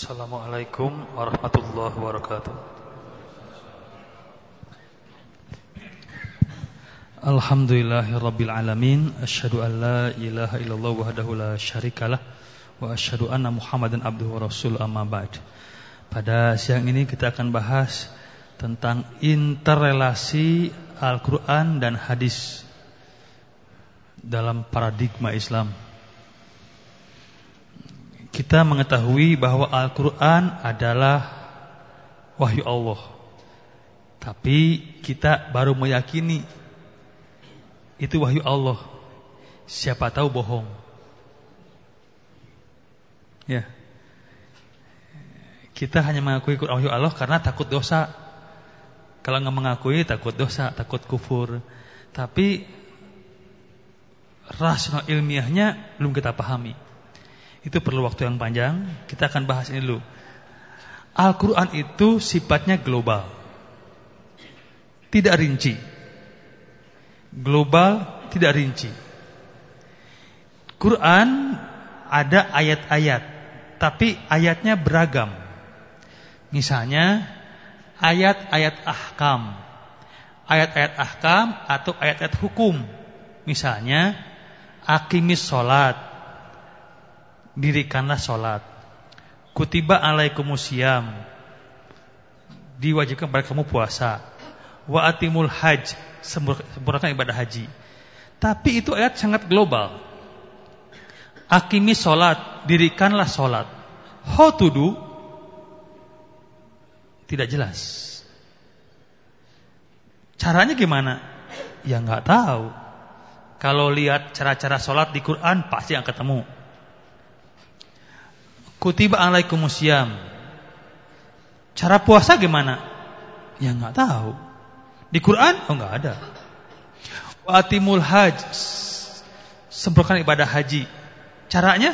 Assalamualaikum warahmatullahi wabarakatuh. Alhamdulillahirabbil alamin, asyhadu an la ilaha illallah wahdahu la syarikalah wa asyhadu anna Muhammadan abduhu wa rasul amma ba'd. Pada siang ini kita akan bahas tentang interrelasi Al-Qur'an dan hadis dalam paradigma Islam kita mengetahui bahwa Al-Quran adalah wahyu Allah. Tapi kita baru meyakini itu wahyu Allah. Siapa tahu bohong. Ya. Kita hanya mengakui Quran wahyu Allah karena takut dosa. Kalau nggak mengakui takut dosa, takut kufur. Tapi rasional ilmiahnya belum kita pahami. Itu perlu waktu yang panjang. Kita akan bahas ini dulu. Al-Quran itu sifatnya global. Tidak rinci. Global, tidak rinci. Quran ada ayat-ayat. Tapi ayatnya beragam. Misalnya ayat-ayat ahkam. Ayat-ayat ahkam atau ayat-ayat hukum. Misalnya akimis sholat dirikanlah sholat. Kutiba alaikumusiyam. Diwajibkan pada kamu puasa. Wa atimul haj. Sempurnakan ibadah haji. Tapi itu ayat sangat global. Akimi sholat. Dirikanlah sholat. How to do? Tidak jelas. Caranya gimana? Ya nggak tahu. Kalau lihat cara-cara sholat di Quran pasti yang ketemu. Kutiba alaikumusiyam. Cara puasa gimana? Ya nggak tahu. Di Quran oh nggak ada. Wa atimul haj. Sempurnakan ibadah haji. Caranya?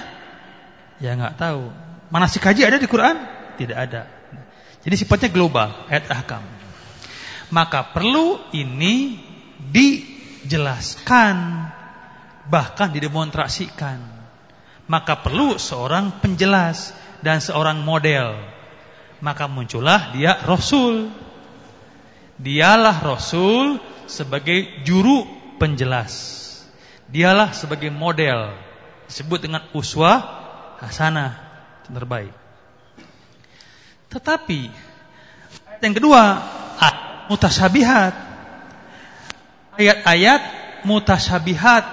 Ya nggak tahu. Manasik haji ada di Quran? Tidak ada. Jadi sifatnya global, ayat ahkam. Maka perlu ini dijelaskan bahkan didemonstrasikan maka perlu seorang penjelas dan seorang model. Maka muncullah dia Rasul. Dialah Rasul sebagai juru penjelas. Dialah sebagai model. Disebut dengan uswah hasanah. Terbaik. Tetapi yang kedua, mutasyabihat. Ayat-ayat mutasyabihat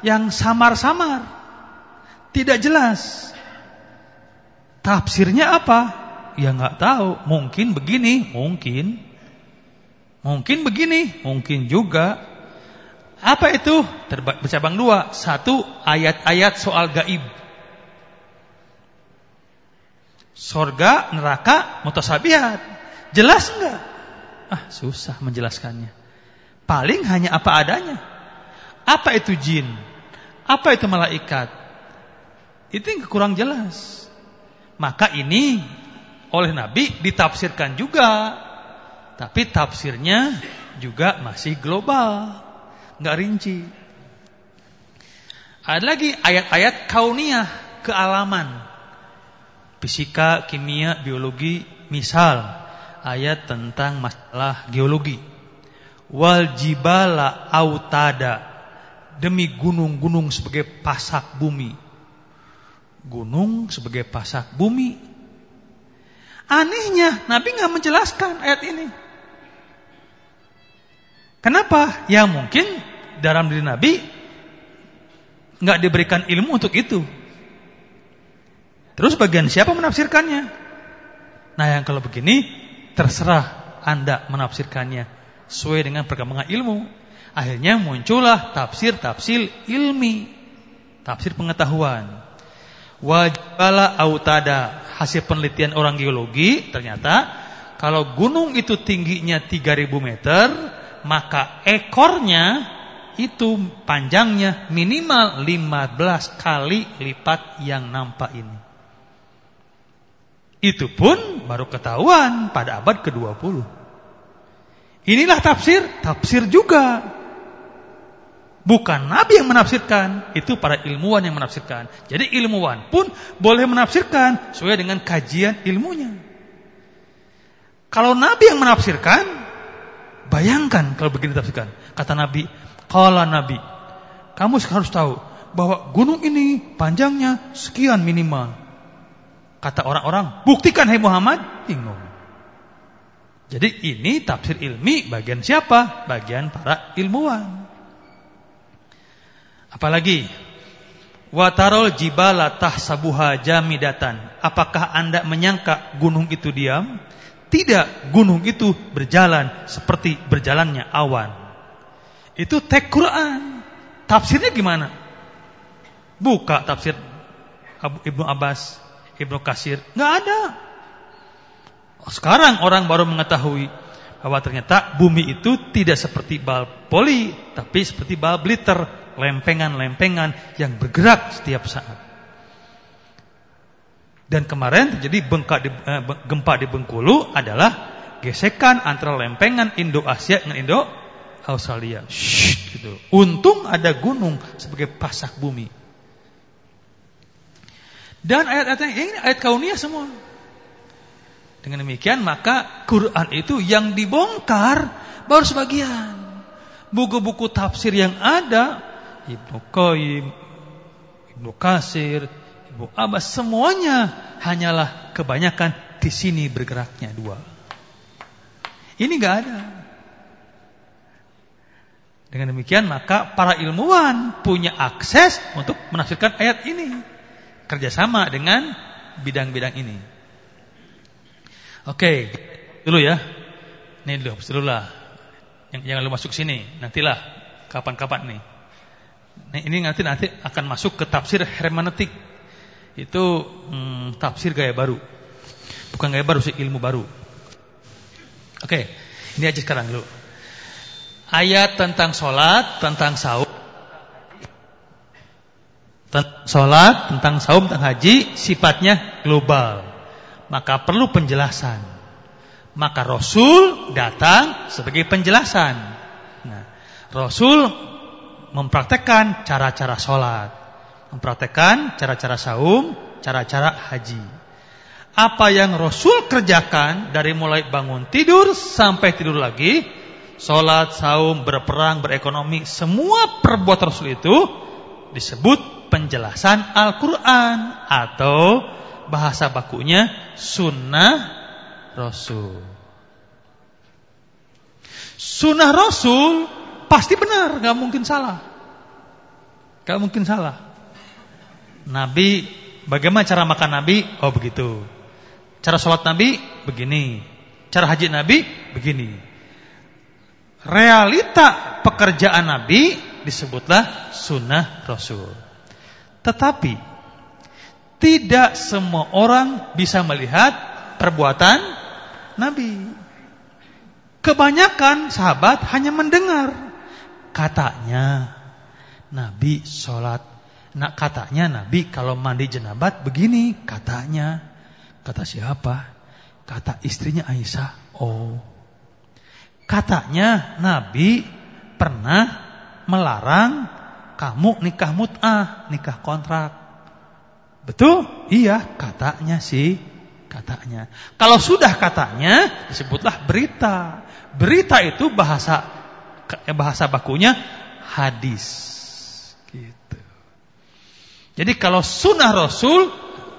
yang samar-samar tidak jelas. Tafsirnya apa? Ya nggak tahu. Mungkin begini, mungkin. Mungkin begini, mungkin juga. Apa itu? Bercabang dua. Satu, ayat-ayat soal gaib. Sorga, neraka, mutasabihat. Jelas enggak? Ah, susah menjelaskannya. Paling hanya apa adanya. Apa itu jin? Apa itu malaikat? Itu yang kurang jelas. Maka ini oleh Nabi ditafsirkan juga. Tapi tafsirnya juga masih global. Nggak rinci. Ada lagi ayat-ayat kauniyah, kealaman. Fisika, kimia, biologi, misal ayat tentang masalah geologi. Wal jibala autada demi gunung-gunung sebagai pasak bumi gunung sebagai pasak bumi. Anehnya Nabi nggak menjelaskan ayat ini. Kenapa? Ya mungkin dalam diri Nabi nggak diberikan ilmu untuk itu. Terus bagian siapa menafsirkannya? Nah yang kalau begini terserah anda menafsirkannya sesuai dengan perkembangan ilmu. Akhirnya muncullah tafsir-tafsir ilmi, tafsir pengetahuan. Wajibala autada hasil penelitian orang geologi ternyata kalau gunung itu tingginya 3000 meter maka ekornya itu panjangnya minimal 15 kali lipat yang nampak ini. Itu pun baru ketahuan pada abad ke-20. Inilah tafsir, tafsir juga. Bukan Nabi yang menafsirkan, itu para ilmuwan yang menafsirkan. Jadi ilmuwan pun boleh menafsirkan sesuai dengan kajian ilmunya. Kalau Nabi yang menafsirkan, bayangkan kalau begini tafsirkan. Kata Nabi, kala Nabi, kamu harus tahu bahwa gunung ini panjangnya sekian minimal. Kata orang-orang, buktikan hai Muhammad, bingung. Jadi ini tafsir ilmi bagian siapa? Bagian para ilmuwan. Apalagi watarol jibala tahsabuha jamidatan. Apakah Anda menyangka gunung itu diam? Tidak, gunung itu berjalan seperti berjalannya awan. Itu teks Quran. Tafsirnya gimana? Buka tafsir Ibnu Abbas, Ibnu Kasir, nggak ada. Sekarang orang baru mengetahui bahwa ternyata bumi itu tidak seperti bal poli, tapi seperti bal blitter lempengan-lempengan yang bergerak setiap saat. Dan kemarin terjadi bengka di, eh, gempa di Bengkulu adalah gesekan antara lempengan Indo-Asia dengan Indo-Australia. gitu. Untung ada gunung sebagai pasak bumi. Dan ayat-ayatnya ini ayat kauniyah semua. Dengan demikian maka Quran itu yang dibongkar baru sebagian. Buku-buku tafsir yang ada Ibnu Qayyim, Ibnu Kasir, Ibnu Abbas semuanya hanyalah kebanyakan di sini bergeraknya dua. Ini enggak ada. Dengan demikian maka para ilmuwan punya akses untuk menafsirkan ayat ini. Kerjasama dengan bidang-bidang ini. Oke, dulu ya. Ini dulu, dulu lah. Yang jangan lu masuk sini, nantilah kapan-kapan nih. Nah, ini nanti nanti akan masuk ke tafsir hermeneutik. Itu hmm, tafsir gaya baru. Bukan gaya baru sih, ilmu baru. Oke, ini aja sekarang dulu. Ayat tentang sholat, tentang saum, tentang sholat, tentang saum, tentang haji, sifatnya global. Maka perlu penjelasan. Maka Rasul datang sebagai penjelasan. Nah, Rasul mempraktekkan cara-cara sholat, mempraktekkan cara-cara saum, cara-cara haji. Apa yang Rasul kerjakan dari mulai bangun tidur sampai tidur lagi, sholat, saum, berperang, berekonomi, semua perbuatan Rasul itu disebut penjelasan Al-Quran atau bahasa bakunya sunnah Rasul. Sunnah Rasul Pasti benar, nggak mungkin salah. Nggak mungkin salah. Nabi, bagaimana cara makan Nabi? Oh begitu. Cara sholat Nabi begini. Cara haji Nabi begini. Realita pekerjaan Nabi disebutlah sunnah Rasul. Tetapi tidak semua orang bisa melihat perbuatan Nabi. Kebanyakan sahabat hanya mendengar katanya Nabi sholat. Nah, katanya Nabi kalau mandi jenabat begini. Katanya. Kata siapa? Kata istrinya Aisyah. Oh. Katanya Nabi pernah melarang kamu nikah mut'ah, nikah kontrak. Betul? Iya, katanya sih. Katanya. Kalau sudah katanya, disebutlah berita. Berita itu bahasa bahasa bakunya hadis. Gitu. Jadi kalau sunnah Rasul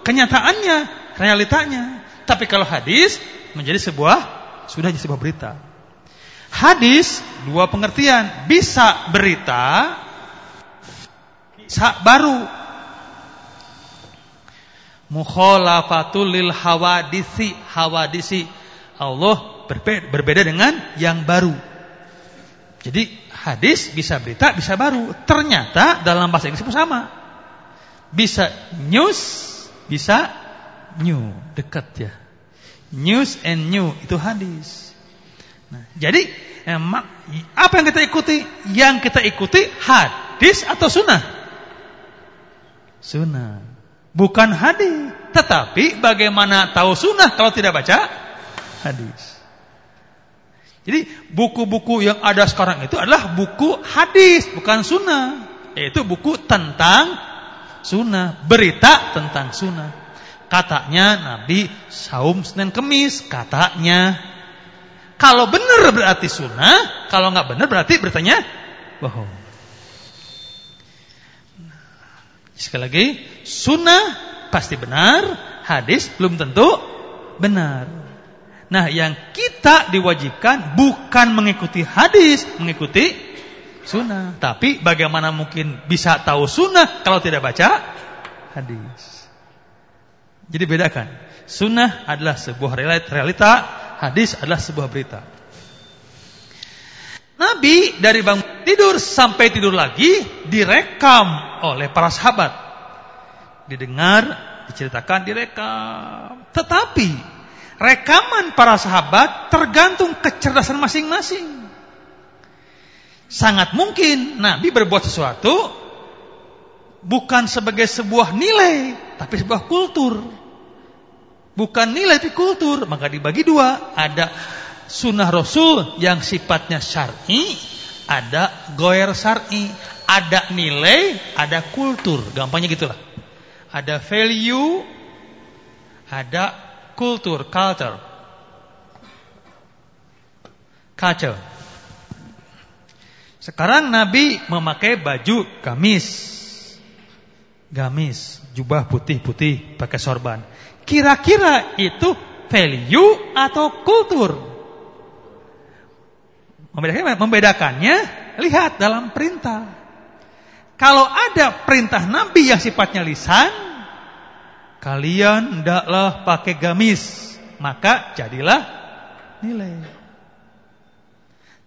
kenyataannya, realitanya. Tapi kalau hadis menjadi sebuah sudah jadi sebuah berita. Hadis dua pengertian, bisa berita, bisa baru. Mukhalafatul lil hawadisi, hawadisi. Allah berbeda dengan yang baru. Jadi hadis bisa berita, bisa baru. Ternyata dalam bahasa Inggris pun sama. Bisa news, bisa new, dekat ya. News and new itu hadis. Nah, jadi emak, apa yang kita ikuti? Yang kita ikuti hadis atau sunnah? Sunnah. Bukan hadis. Tetapi bagaimana tahu sunnah kalau tidak baca hadis? Jadi buku-buku yang ada sekarang itu adalah buku hadis, bukan sunnah. Yaitu buku tentang sunnah, berita tentang sunnah. Katanya Nabi saum Senin Kemis, katanya. Kalau benar berarti sunnah, kalau nggak benar berarti beritanya bohong. Sekali lagi, sunnah pasti benar, hadis belum tentu benar. Nah, yang kita diwajibkan bukan mengikuti hadis, mengikuti sunnah. Tapi bagaimana mungkin bisa tahu sunnah kalau tidak baca hadis? Jadi bedakan. Sunnah adalah sebuah realita, hadis adalah sebuah berita. Nabi dari bangun tidur sampai tidur lagi direkam oleh para sahabat. Didengar, diceritakan, direkam. Tetapi rekaman para sahabat tergantung kecerdasan masing-masing. Sangat mungkin Nabi berbuat sesuatu bukan sebagai sebuah nilai, tapi sebuah kultur. Bukan nilai tapi kultur, maka dibagi dua. Ada sunnah Rasul yang sifatnya syar'i, ada goer syar'i, ada nilai, ada kultur. Gampangnya gitulah. Ada value, ada kultur, culture. Culture. Sekarang Nabi memakai baju gamis. Gamis, jubah putih-putih pakai sorban. Kira-kira itu value atau kultur? Membedakannya, membedakannya lihat dalam perintah. Kalau ada perintah Nabi yang sifatnya lisan, kalian hendaklah pakai gamis, maka jadilah nilai.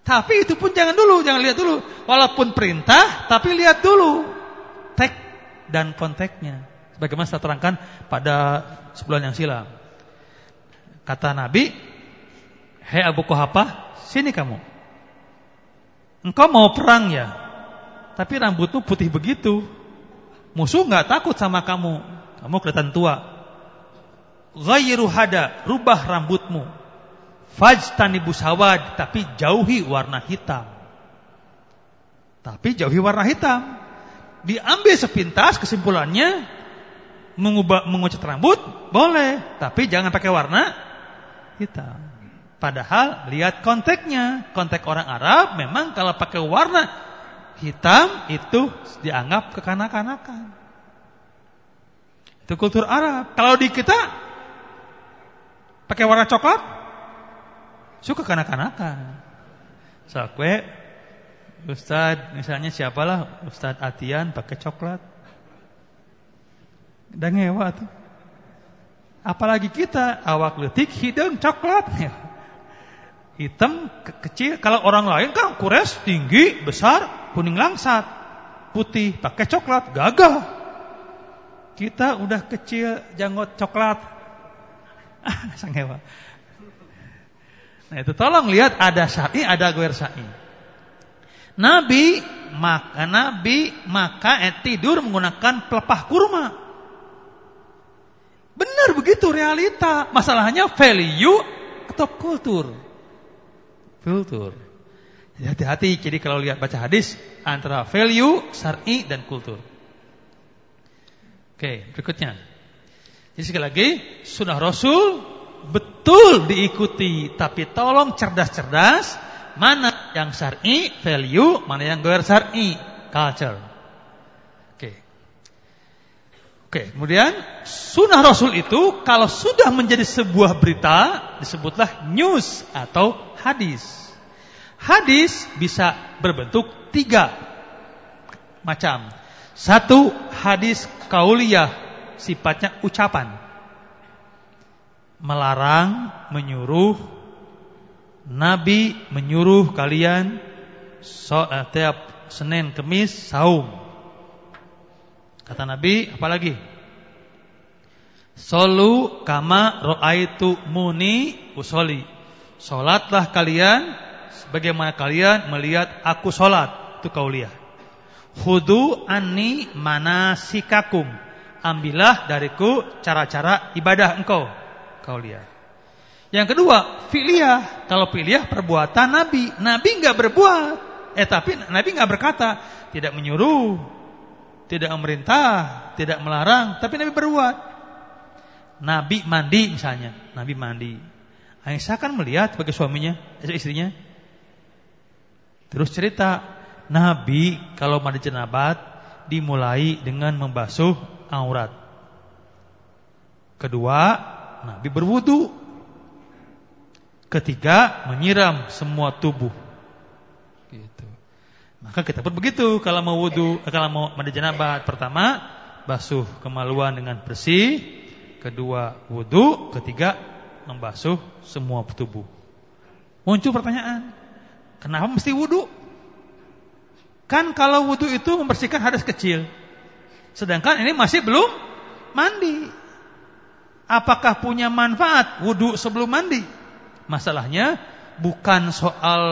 Tapi itu pun jangan dulu, jangan lihat dulu. Walaupun perintah, tapi lihat dulu teks dan konteksnya. Sebagaimana saya terangkan pada sebulan yang silam. Kata Nabi, Hei Abu Kuhafa, sini kamu. Engkau mau perang ya, tapi rambutmu putih begitu. Musuh nggak takut sama kamu. Kamu kelihatan tua. Ghayru hada, rubah rambutmu. Fajtanibu sawad, tapi jauhi warna hitam. Tapi jauhi warna hitam. Diambil sepintas kesimpulannya mengubah mengucat rambut boleh, tapi jangan pakai warna hitam. Padahal lihat konteksnya, konteks orang Arab memang kalau pakai warna hitam itu dianggap kekanak-kanakan. Itu kultur Arab. Kalau di kita pakai warna coklat, suka kanak-kanakan. Sakwe, Ustad, misalnya siapalah Ustad Atian pakai coklat. Dan ngewa tuh. Apalagi kita awak letik hidung coklat. Hitam ke kecil. Kalau orang lain kan kures tinggi, besar, kuning langsat. Putih pakai coklat, gagah. Kita udah kecil janggut coklat. Ah, sangewa. Nah itu tolong lihat ada syar'i, ada guer syar'i. Nabi maka Nabi maka eh, tidur menggunakan pelepah kurma. Benar begitu realita. Masalahnya value atau kultur. Kultur. Hati-hati. Jadi kalau lihat baca hadis antara value, syar'i dan kultur. Oke, berikutnya. Jadi sekali lagi, sunnah Rasul betul diikuti, tapi tolong cerdas-cerdas mana yang syar'i, value, mana yang goer syar'i, culture. Oke. Oke, kemudian sunnah Rasul itu kalau sudah menjadi sebuah berita disebutlah news atau hadis. Hadis bisa berbentuk tiga macam. Satu hadis kauliyah sifatnya ucapan. Melarang, menyuruh Nabi menyuruh kalian so, eh, Senin, Kemis saum. Kata Nabi, apalagi? Solu kama ro'aitu muni usoli. Solatlah kalian sebagaimana kalian melihat aku solat. Itu kauliah. Hudu anni manasikakum. Ambillah dariku cara-cara ibadah engkau. Kau lihat. Yang kedua, fi'liyah. Kalau fi'liyah perbuatan Nabi. Nabi nggak berbuat. Eh tapi Nabi nggak berkata, tidak menyuruh, tidak memerintah, tidak melarang, tapi Nabi berbuat. Nabi mandi misalnya, Nabi mandi. Aisyah kan melihat sebagai suaminya, istrinya. Terus cerita, Nabi kalau mandi jenabat dimulai dengan membasuh aurat. Kedua, Nabi berwudu. Ketiga, menyiram semua tubuh. Gitu. Maka kita pun begitu kalau mau wudu, kalau mau mandi jenabat. Pertama, basuh kemaluan dengan bersih. Kedua, wudu. Ketiga, membasuh semua tubuh. Muncul pertanyaan, kenapa mesti wudu? Kan kalau wudhu itu membersihkan hadas kecil. Sedangkan ini masih belum mandi. Apakah punya manfaat wudhu sebelum mandi? Masalahnya bukan soal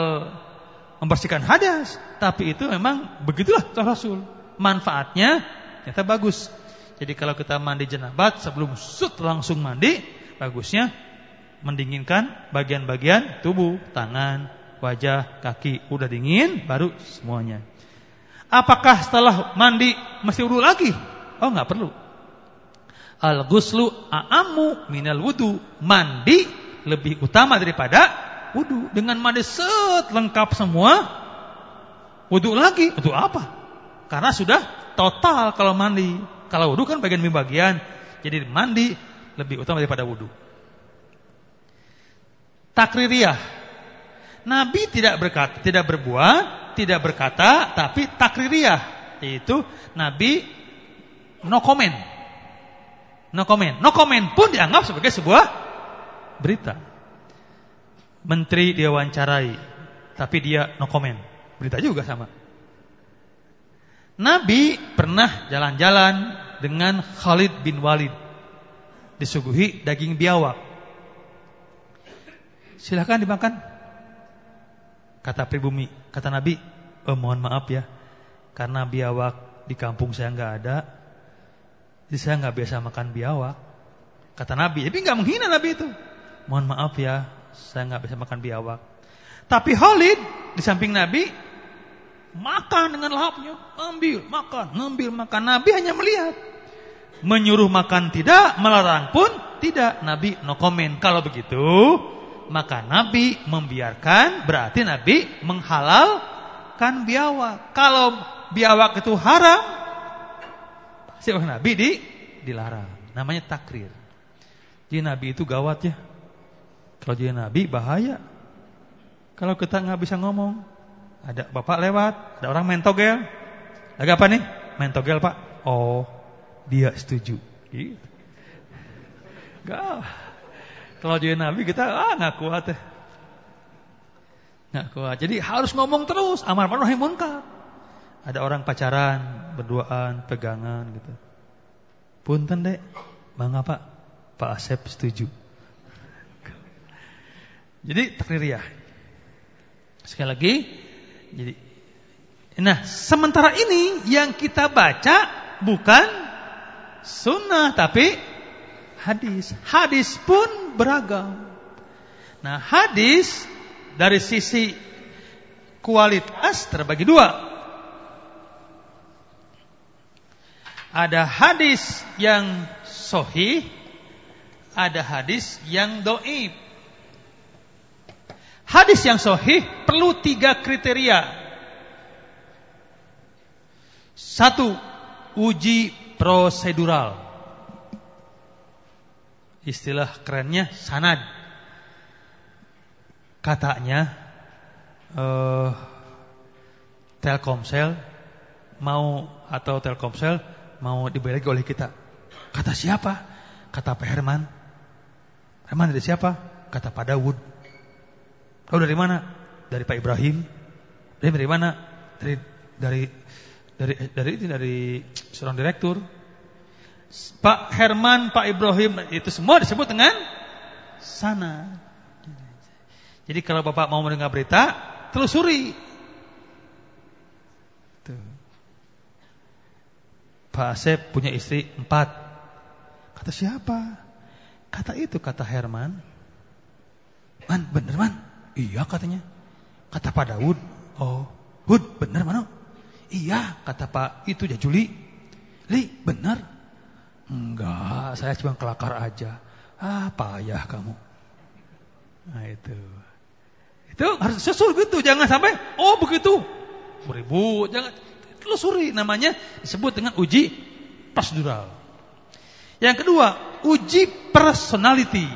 membersihkan hadas. Tapi itu memang begitulah Rasul. Manfaatnya ternyata bagus. Jadi kalau kita mandi jenabat sebelum sut langsung mandi, bagusnya mendinginkan bagian-bagian tubuh, tangan, wajah, kaki udah dingin, baru semuanya. Apakah setelah mandi masih wudhu lagi? Oh nggak perlu. Al ghuslu a'ammu minal wudu. Mandi lebih utama daripada wudu. Dengan mandi set lengkap semua, wudu lagi. Wudu apa? Karena sudah total kalau mandi. Kalau wudu kan bagian demi bagian. Jadi mandi lebih utama daripada wudu. Takririyah. Nabi tidak berkata, tidak berbuat tidak berkata tapi takririyah yaitu Nabi no comment. No comment. No comment pun dianggap sebagai sebuah berita. Menteri dia wawancarai tapi dia no comment. Berita juga sama. Nabi pernah jalan-jalan dengan Khalid bin Walid disuguhi daging biawak. Silahkan dimakan. Kata pribumi, kata Nabi, oh, mohon maaf ya, karena biawak di kampung saya nggak ada, jadi saya nggak biasa makan biawak. Kata Nabi, tapi nggak menghina Nabi itu. Mohon maaf ya, saya nggak bisa makan biawak. Tapi Khalid di samping Nabi makan dengan lahapnya, ambil, makan, ngambil, makan. Nabi hanya melihat. Menyuruh makan tidak, melarang pun tidak. Nabi no comment. Kalau begitu, maka Nabi membiarkan berarti Nabi menghalalkan biawak. Kalau biawak itu haram, pasti oleh Nabi di dilarang. Namanya takrir. Jadi Nabi itu gawat ya. Kalau jadi Nabi bahaya. Kalau kita nggak bisa ngomong, ada bapak lewat, ada orang main togel. Lagi apa nih? Main togel pak. Oh, dia setuju. Gitu. Gak. Kalau jadi nabi kita ah nggak kuat ya. Nggak kuat. Jadi harus ngomong terus amar ma'ruf nahi munkar. Ada orang pacaran, berduaan, pegangan gitu. Punten dek, bang apa? Pak Asep setuju. Jadi takririah. Sekali lagi, jadi Nah, sementara ini yang kita baca bukan sunnah tapi hadis. Hadis pun beragam. Nah, hadis dari sisi kualitas terbagi dua. Ada hadis yang sohih, ada hadis yang doib. Hadis yang sohih perlu tiga kriteria. Satu, uji prosedural. Istilah kerennya sanad. Katanya uh, Telkomsel mau atau Telkomsel mau dibeli oleh kita. Kata siapa? Kata Pak Herman. Herman dari siapa? Kata Pak Dawud. Tahu dari mana? Dari Pak Ibrahim. Dari dari mana? Dari dari dari dari dari, dari seorang direktur. Pak Herman, Pak Ibrahim itu semua disebut dengan sana. Jadi kalau Bapak mau mendengar berita, telusuri. Tuh. Pak Asep punya istri empat. Kata siapa? Kata itu, kata Herman. Man, bener man? Iya katanya. Kata Pak Daud. Oh, Hud, bener mana? Iya, kata Pak itu ya Juli. Li, bener? Enggak, saya cuma kelakar aja. Ah, payah kamu. Nah itu. Itu harus susul gitu, jangan sampai oh begitu. Beribu, jangan telusuri namanya disebut dengan uji prosedural. Yang kedua, uji personality.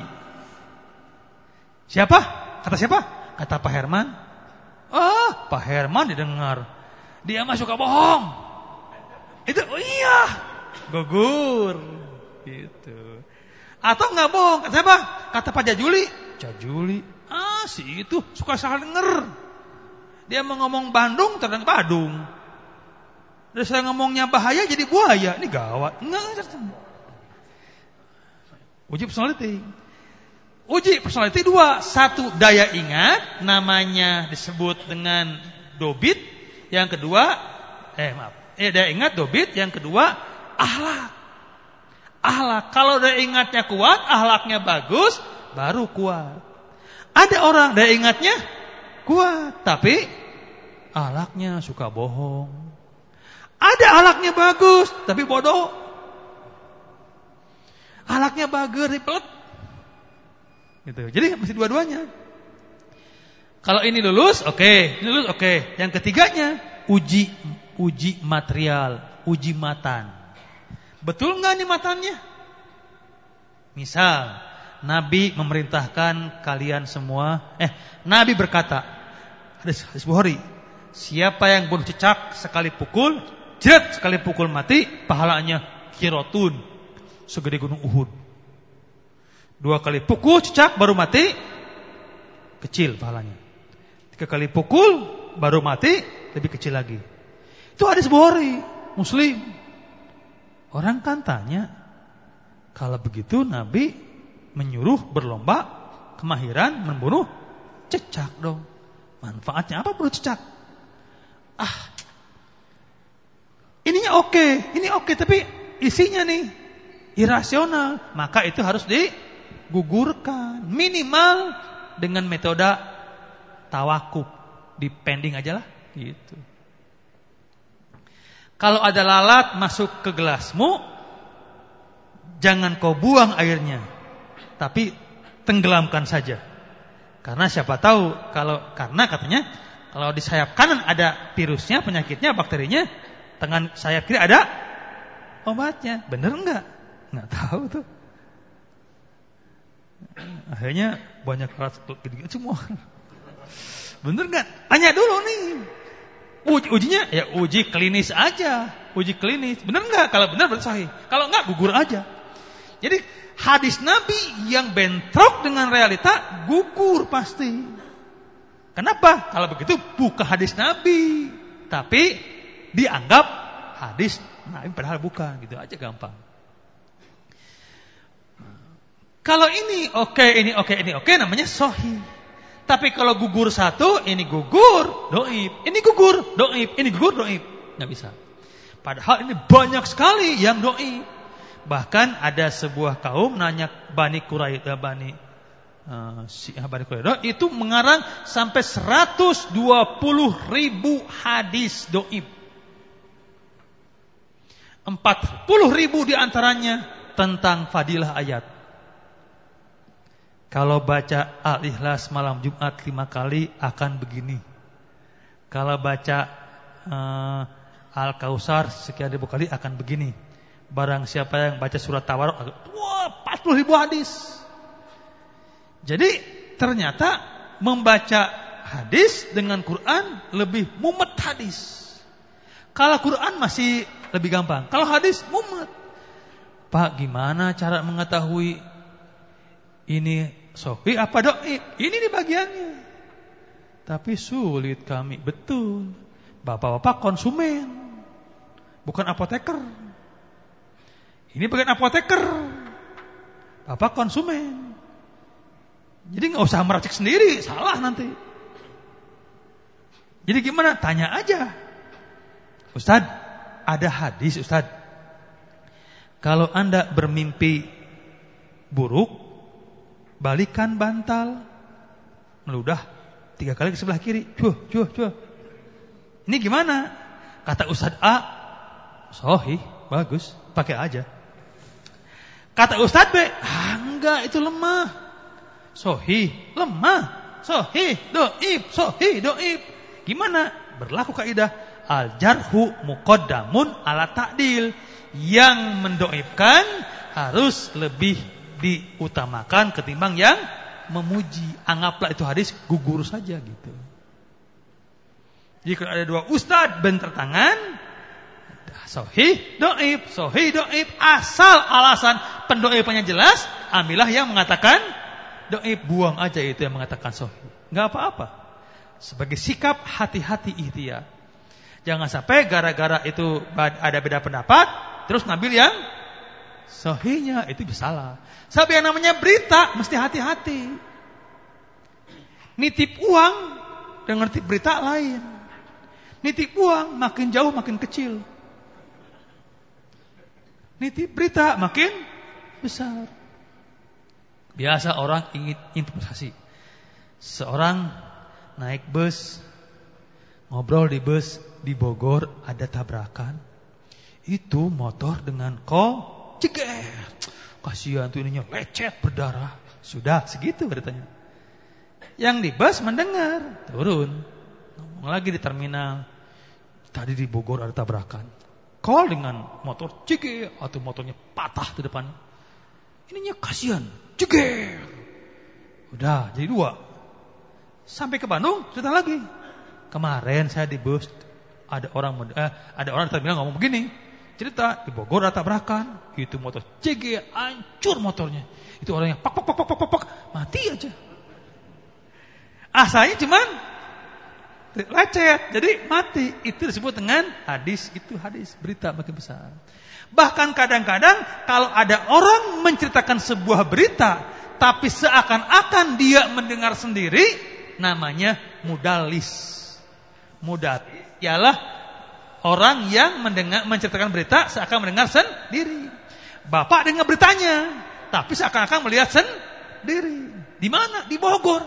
Siapa? Kata siapa? Kata Pak Herman. Ah, Pak Herman didengar. Dia mah suka bohong. Itu oh iya, gugur. Gitu. Atau nggak bohong? Kata siapa? Kata Pak Jajuli. Jajuli. Ah, si itu suka salah denger. Dia mau ngomong Bandung, terdengar Badung. Dan saya ngomongnya bahaya jadi buaya. Ini gawat. Enggak, Uji personality. Uji personality dua. Satu daya ingat, namanya disebut dengan dobit. Yang kedua, eh maaf, eh daya ingat dobit. Yang kedua, ahlak. Ahlak. Kalau daya ingatnya kuat, ahlaknya bagus, baru kuat. Ada orang daya ingatnya kuat, tapi ahlaknya suka bohong. Ada ahlaknya bagus, tapi bodoh. Alaknya bager, ripet. Gitu. Jadi mesti dua-duanya. Kalau ini lulus, oke. Okay. Lulus, oke. Okay. Yang ketiganya, uji uji material, uji matan. Betul nggak nih matannya? Misal, Nabi memerintahkan kalian semua, eh, Nabi berkata, hadis hadis Bukhari, siapa yang bunuh cecak sekali pukul, jerat sekali pukul mati, pahalanya kirotun, segede gunung Uhud. Dua kali pukul cecak baru mati, kecil pahalanya. Tiga kali pukul baru mati, lebih kecil lagi. Itu hadis Bukhari, Muslim. Orang kan tanya, kalau begitu Nabi menyuruh berlomba kemahiran membunuh cecak dong. Manfaatnya apa bunuh cecak? Ah, ininya oke, okay, ini oke, okay, tapi isinya nih irasional, maka itu harus digugurkan. Minimal dengan metode tawakub, dipending aja lah gitu. Kalau ada lalat masuk ke gelasmu, jangan kau buang airnya, tapi tenggelamkan saja. Karena siapa tahu kalau karena katanya kalau di sayap kanan ada virusnya, penyakitnya, bakterinya, tangan sayap kiri ada obatnya. Bener enggak? nggak tahu tuh. Akhirnya banyak keras semua. Bener nggak? Tanya dulu nih. Uji, ujinya ya uji klinis aja, uji klinis. Bener nggak? Kalau benar berarti sahih. Kalau nggak gugur aja. Jadi hadis Nabi yang bentrok dengan realita gugur pasti. Kenapa? Kalau begitu bukan hadis Nabi, tapi dianggap hadis Nabi padahal bukan, gitu aja gampang. Kalau ini oke, okay, ini oke, okay, ini oke, okay, namanya sohi. Tapi kalau gugur satu, ini gugur, doib. Ini gugur, doib. Ini gugur, doib. Nggak bisa. Padahal ini banyak sekali yang doib. Bahkan ada sebuah kaum nanya Bani Quraidah, Bani uh, si Bani Quraidah itu mengarang sampai 120 ribu hadis doib. 40 ribu di antaranya tentang fadilah ayat. Kalau baca Al-Ikhlas malam Jumat lima kali akan begini. Kalau baca uh, Al-Kausar sekian ribu kali akan begini. Barang siapa yang baca surat Tawaruk, wah 40 ribu hadis. Jadi ternyata membaca hadis dengan Quran lebih mumet hadis. Kalau Quran masih lebih gampang. Kalau hadis mumet. Pak, gimana cara mengetahui ini Sofi apa doi? Ini di bagiannya. Tapi sulit kami, betul. Bapak-bapak konsumen, bukan apoteker. Ini bagian apoteker. Bapak konsumen. Jadi nggak usah meracik sendiri, salah nanti. Jadi gimana? Tanya aja. Ustadz, ada hadis Ustadz. Kalau anda bermimpi buruk, balikan bantal. meludah tiga kali ke sebelah kiri. Cuh, cuh, cuh. Ini gimana? Kata Ustadz A, sohi, bagus, pakai aja. Kata Ustadz B, ah, enggak itu lemah. Sohi, lemah. Sohi, doib, sohi, doib. Gimana? Berlaku kaidah al jarhu muqaddamun ala ta'dil. Yang mendoibkan harus lebih diutamakan ketimbang yang memuji. Anggaplah itu hadis gugur saja gitu. Jika ada dua ustad bentar tangan, sohih doib, sohih doib, asal alasan pendoibannya jelas, ambillah yang mengatakan doib, buang aja itu yang mengatakan sohih. Nggak apa-apa. Sebagai sikap hati-hati ikhtiar. Jangan sampai gara-gara itu ada beda pendapat, terus ngambil yang sohihnya itu bisa salah. Sebab yang namanya berita mesti hati-hati. Nitip uang dengan nitip berita lain. Nitip uang makin jauh makin kecil. Nitip berita makin besar. Biasa orang ingin improvisasi. Seorang naik bus, ngobrol di bus di Bogor ada tabrakan. Itu motor dengan ko ceger. Kasihan tuh ininya lecet berdarah. Sudah segitu beritanya. Yang di bus mendengar, turun. Ngomong lagi di terminal. Tadi di Bogor ada tabrakan. Call dengan motor cike atau motornya patah di depan. Ininya kasihan, cike. Udah jadi dua. Sampai ke Bandung, cerita lagi. Kemarin saya di bus ada orang eh, ada orang di terminal ngomong begini cerita di Bogor ada tabrakan, itu motor CG hancur motornya. Itu orangnya pak pak pak pak pak pak, mati aja. Asalnya cuman lecet, jadi mati. Itu disebut dengan hadis, itu hadis berita makin besar. Bahkan kadang-kadang kalau ada orang menceritakan sebuah berita, tapi seakan-akan dia mendengar sendiri, namanya mudalis. Mudalis ialah Orang yang mendengar menceritakan berita seakan mendengar sendiri. Bapak dengar beritanya, tapi seakan-akan melihat sendiri. Di mana? Di Bogor.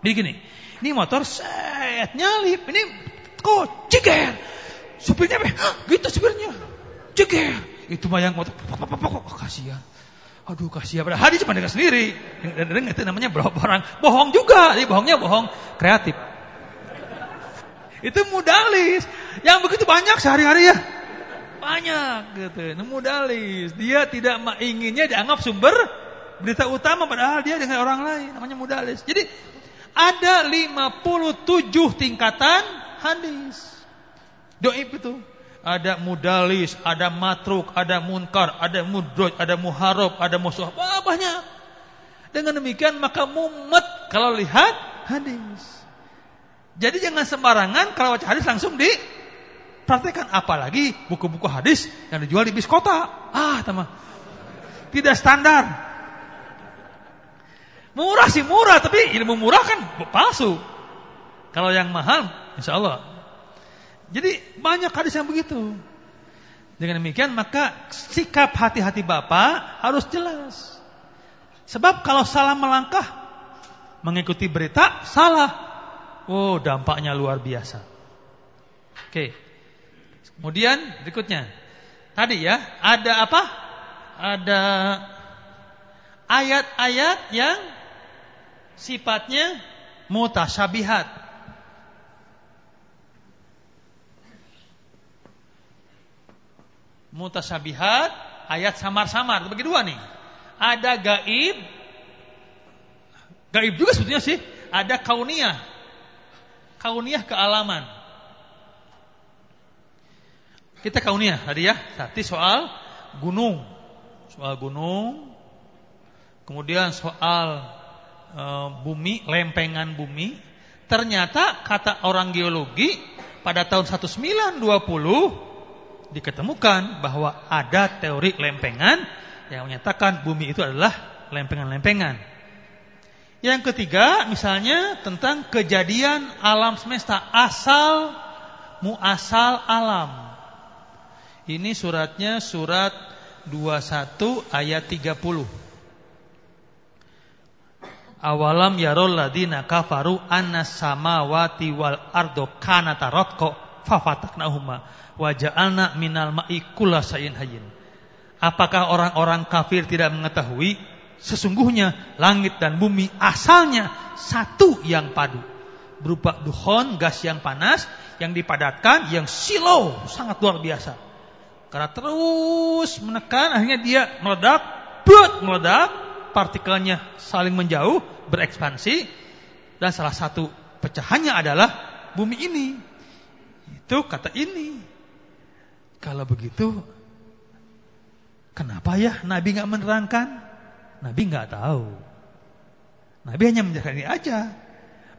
Jadi gini, ini motor set nyalip, ini kok ciger. Supirnya gitu supirnya. Ciger. Itu mah yang motor kasihan. Aduh kasihan pada hari cuma dengar sendiri. Dan itu namanya orang bohong juga. Jadi bohongnya bohong kreatif. Itu mudalis. Yang begitu banyak sehari-hari ya. Banyak gitu. Ini mudalis. Dia tidak inginnya dianggap sumber berita utama padahal dia dengan orang lain. Namanya mudalis. Jadi ada 57 tingkatan hadis. Doib itu. Ada mudalis, ada matruk, ada munkar, ada mudroj, ada muharab, ada musuh. Banyak. Dengan demikian maka mumet kalau lihat hadis. Jadi jangan sembarangan kalau baca hadis langsung di praktekkan apalagi buku-buku hadis yang dijual di bis kota. Ah, teman. Tidak standar. Murah sih murah, tapi ilmu murah kan palsu. Kalau yang mahal, insya Allah. Jadi banyak hadis yang begitu. Dengan demikian maka sikap hati-hati bapak harus jelas. Sebab kalau salah melangkah mengikuti berita salah. Oh, dampaknya luar biasa. Oke. Kemudian berikutnya. Tadi ya, ada apa? Ada ayat-ayat yang sifatnya mutasyabihat. Mutasyabihat, ayat samar-samar. Bagi dua nih. Ada gaib. Gaib juga sebetulnya sih. Ada kauniyah kauniyah kealaman. Kita kauniyah tadi ya, tadi soal gunung. Soal gunung. Kemudian soal e, bumi, lempengan bumi. Ternyata kata orang geologi pada tahun 1920 diketemukan bahwa ada teori lempengan yang menyatakan bumi itu adalah lempengan-lempengan. Yang ketiga, misalnya tentang kejadian alam semesta, asal muasal alam. Ini suratnya surat 21 ayat 30. Awalam yarol ladina kafaru anna samawati wal ardo kanata rotko fafataknahuma wa ja'alna minal ma'i sayin hayyin. Apakah orang-orang kafir tidak mengetahui sesungguhnya langit dan bumi asalnya satu yang padu berupa duhon gas yang panas yang dipadatkan yang silau sangat luar biasa. Karena terus menekan akhirnya dia meledak, but meledak, partikelnya saling menjauh, berekspansi dan salah satu pecahannya adalah bumi ini. Itu kata ini. Kalau begitu, kenapa ya Nabi nggak menerangkan? Nabi nggak tahu. Nabi hanya menjelaskan ini aja.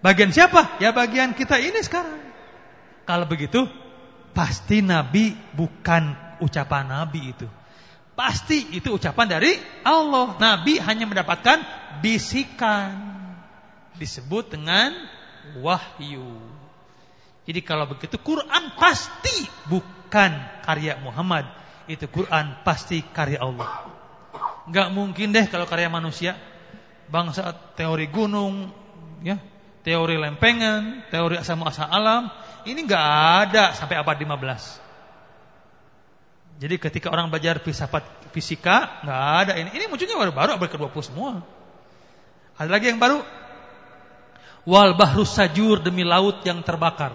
Bagian siapa? Ya bagian kita ini sekarang. Kalau begitu, pasti Nabi bukan ucapan Nabi itu. Pasti itu ucapan dari Allah. Nabi hanya mendapatkan bisikan. Disebut dengan wahyu. Jadi kalau begitu Quran pasti bukan karya Muhammad. Itu Quran pasti karya Allah. Gak mungkin deh kalau karya manusia. Bangsa teori gunung, ya, teori lempengan, teori asal muasal alam, ini nggak ada sampai abad 15. Jadi ketika orang belajar filsafat fisika, nggak ada ini. Ini munculnya baru-baru abad ke-20 semua. Ada lagi yang baru. Wal bahru sajur demi laut yang terbakar.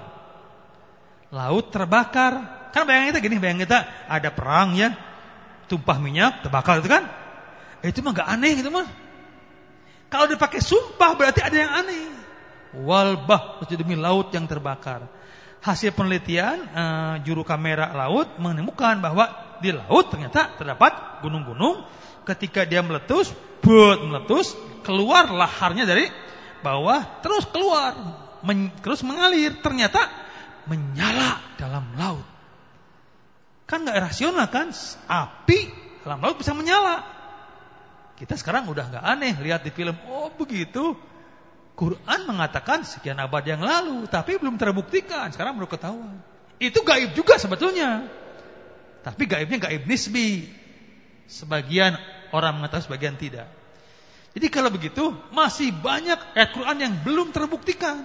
Laut terbakar. Kan bayangin kita gini, bayangin kita ada perang ya. Tumpah minyak, terbakar itu kan. Eh, itu mah nggak aneh gitu mah. Kalau dipakai sumpah berarti ada yang aneh. Wal bahru demi laut yang terbakar hasil penelitian uh, juru kamera laut menemukan bahwa di laut ternyata terdapat gunung-gunung ketika dia meletus, buat meletus, keluar laharnya dari bawah terus keluar, men, terus mengalir, ternyata menyala dalam laut. Kan nggak rasional kan? Api dalam laut bisa menyala. Kita sekarang udah nggak aneh lihat di film, oh begitu. Quran mengatakan sekian abad yang lalu, tapi belum terbuktikan. Sekarang baru ketahuan. Itu gaib juga sebetulnya. Tapi gaibnya gaib nisbi. Sebagian orang mengatakan, sebagian tidak. Jadi kalau begitu, masih banyak ayat Quran yang belum terbuktikan.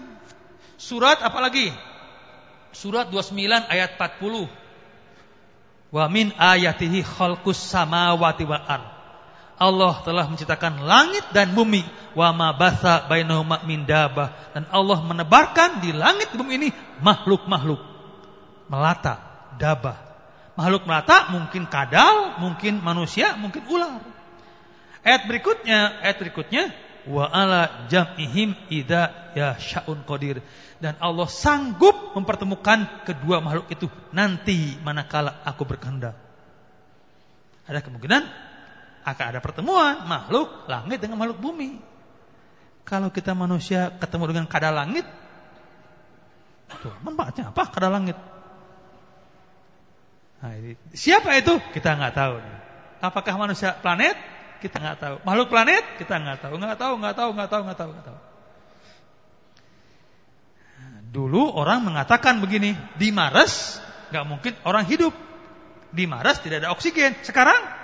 Surat apalagi? Surat 29 ayat 40. Wa min ayatihi khalqus samawati wal ard. Allah telah menciptakan langit dan bumi wa ma batha bainahuma min dabah dan Allah menebarkan di langit bumi ini makhluk-makhluk melata, dabah. Makhluk melata mungkin kadal, mungkin manusia, mungkin ular. Ayat berikutnya, ayat berikutnya wa ala jam'ihim idza syaun qadir dan Allah sanggup mempertemukan kedua makhluk itu nanti manakala aku berkehendak. Ada kemungkinan akan ada pertemuan makhluk langit dengan makhluk bumi. Kalau kita manusia ketemu dengan kadal langit, tuh, manfaatnya apa kadal langit? Nah, siapa itu? Kita nggak tahu. Apakah manusia planet? Kita nggak tahu. Makhluk planet? Kita nggak tahu. Nggak tahu, nggak tahu, nggak tahu, nggak tahu, nggak tahu. Dulu orang mengatakan begini, di Mars nggak mungkin orang hidup. Di Mars tidak ada oksigen. Sekarang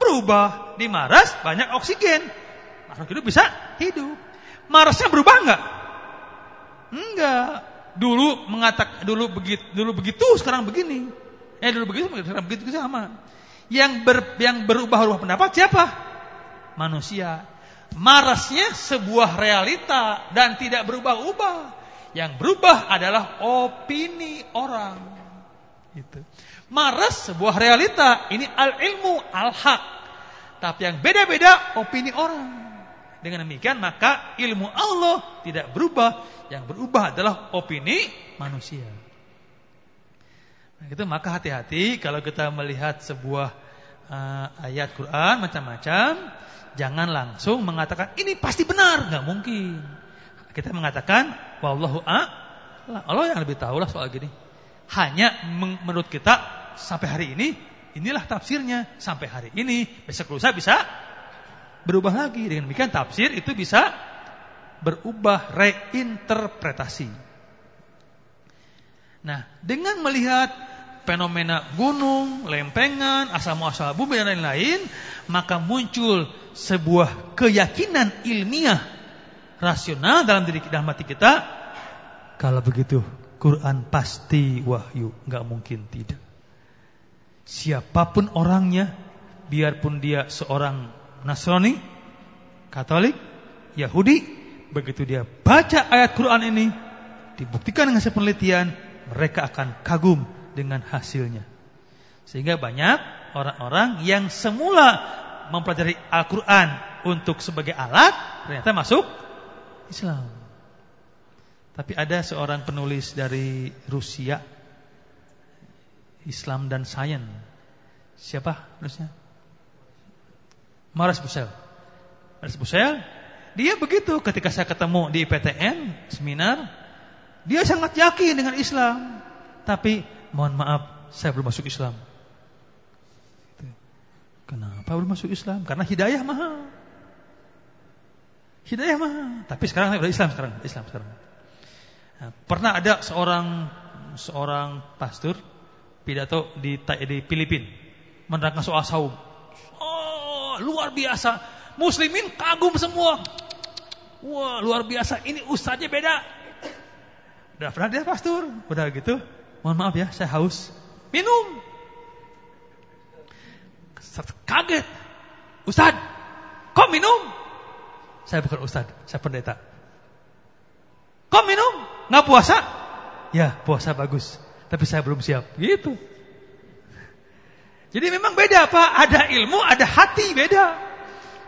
berubah. Di Mars banyak oksigen. Makhluk hidup bisa hidup. Marsnya berubah enggak? Enggak. Dulu mengatakan dulu begitu, dulu begitu, sekarang begini. Eh dulu begitu, sekarang begitu sama. Yang ber, yang berubah-ubah pendapat siapa? Manusia. Marsnya sebuah realita dan tidak berubah-ubah. Yang berubah adalah opini orang. Gitu. Mars sebuah realita. Ini al-ilmu al-haq. Tapi yang beda-beda opini orang. Dengan demikian maka ilmu Allah tidak berubah, yang berubah adalah opini manusia. Nah, itu maka hati-hati kalau kita melihat sebuah uh, ayat Quran macam-macam, jangan langsung mengatakan ini pasti benar, nggak mungkin. Kita mengatakan wallahu. Allah yang lebih tahu lah soal gini. Hanya menurut kita sampai hari ini inilah tafsirnya sampai hari ini besok lusa bisa berubah lagi. Dengan demikian tafsir itu bisa berubah reinterpretasi. Nah, dengan melihat fenomena gunung, lempengan, asal muasal bumi dan lain-lain, maka muncul sebuah keyakinan ilmiah rasional dalam diri dalam hati kita. Kalau begitu, Quran pasti wahyu, nggak mungkin tidak. Siapa pun orangnya, biarpun dia seorang Nasrani, Katolik, Yahudi, begitu dia baca ayat Quran ini, dibuktikan dengan penelitian, mereka akan kagum dengan hasilnya. Sehingga banyak orang-orang yang semula mempelajari Al-Quran untuk sebagai alat, ternyata masuk Islam. Tapi ada seorang penulis dari Rusia, Islam dan Sains. Siapa penulisnya? Maras Busel. Maras Busel, dia begitu ketika saya ketemu di PTN seminar, dia sangat yakin dengan Islam. Tapi mohon maaf, saya belum masuk Islam. Kenapa belum masuk Islam? Karena hidayah mahal. Hidayah mahal. Tapi sekarang sudah Islam sekarang, Islam sekarang. Nah, pernah ada seorang seorang pastor pidato di di Filipina menerangkan soal saum. Oh, luar biasa. Muslimin kagum semua. Wah, luar biasa. Ini ustaznya beda. Udah pernah dia pastor, udah gitu. Mohon maaf ya, saya haus. Minum. Kaget. Ustad, kok minum? Saya bukan ustad, saya pendeta. Kok minum? Nggak puasa? Ya, puasa bagus. Tapi saya belum siap. Gitu. Jadi memang beda Pak. Ada ilmu, ada hati, beda.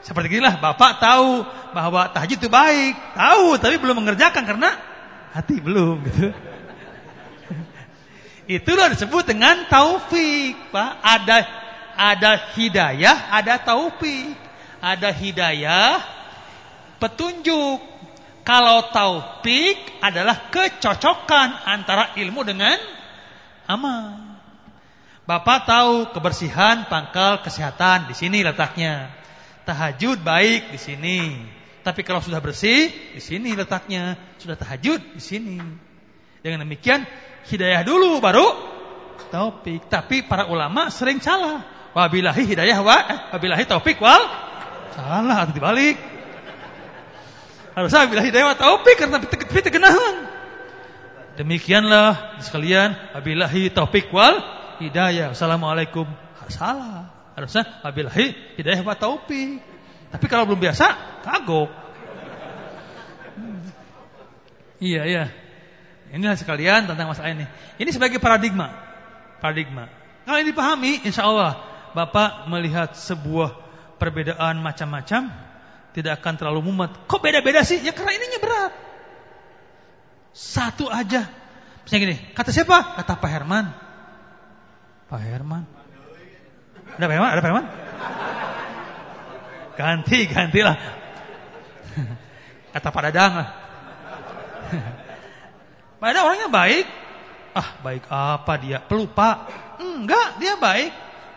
Seperti inilah Bapak tahu bahwa tahajud itu baik. Tahu, tapi belum mengerjakan karena hati belum. Gitu. Itulah disebut dengan taufik, Pak. Ada ada hidayah, ada taufik. Ada hidayah, petunjuk. Kalau taufik adalah kecocokan antara ilmu dengan amal. Bapak tahu kebersihan pangkal kesehatan di sini letaknya. Tahajud baik di sini. Tapi kalau sudah bersih, di sini letaknya. Sudah tahajud di sini. Dengan demikian hidayah dulu baru taufik. Tapi para ulama sering salah. Wabilahi hidayah wa eh, wabilahi taufik wal salah atau dibalik. Harusnya wabilahi hidayah wa taufik karena kita kenahan. Demikianlah sekalian wabilahi taufik wal hidayah. Assalamualaikum. Salah. Harusnya wabilahi hidayah wa taufik. Tapi kalau belum biasa kagok. Hmm. Iya, iya. Inilah sekalian tentang masalah ini. Ini sebagai paradigma. Paradigma. Kalau ini dipahami, insya Allah Bapak melihat sebuah perbedaan macam-macam tidak akan terlalu mumet. Kok beda-beda sih? Ya karena ininya berat. Satu aja. Misalnya gini, kata siapa? Kata Pak Herman. Pak Herman. Ada Pak Herman? Ada Pak Herman? Ganti, gantilah. Kata Pak Dadang lah. Padahal orangnya baik. Ah, baik apa dia? Pelupa. Enggak, dia baik.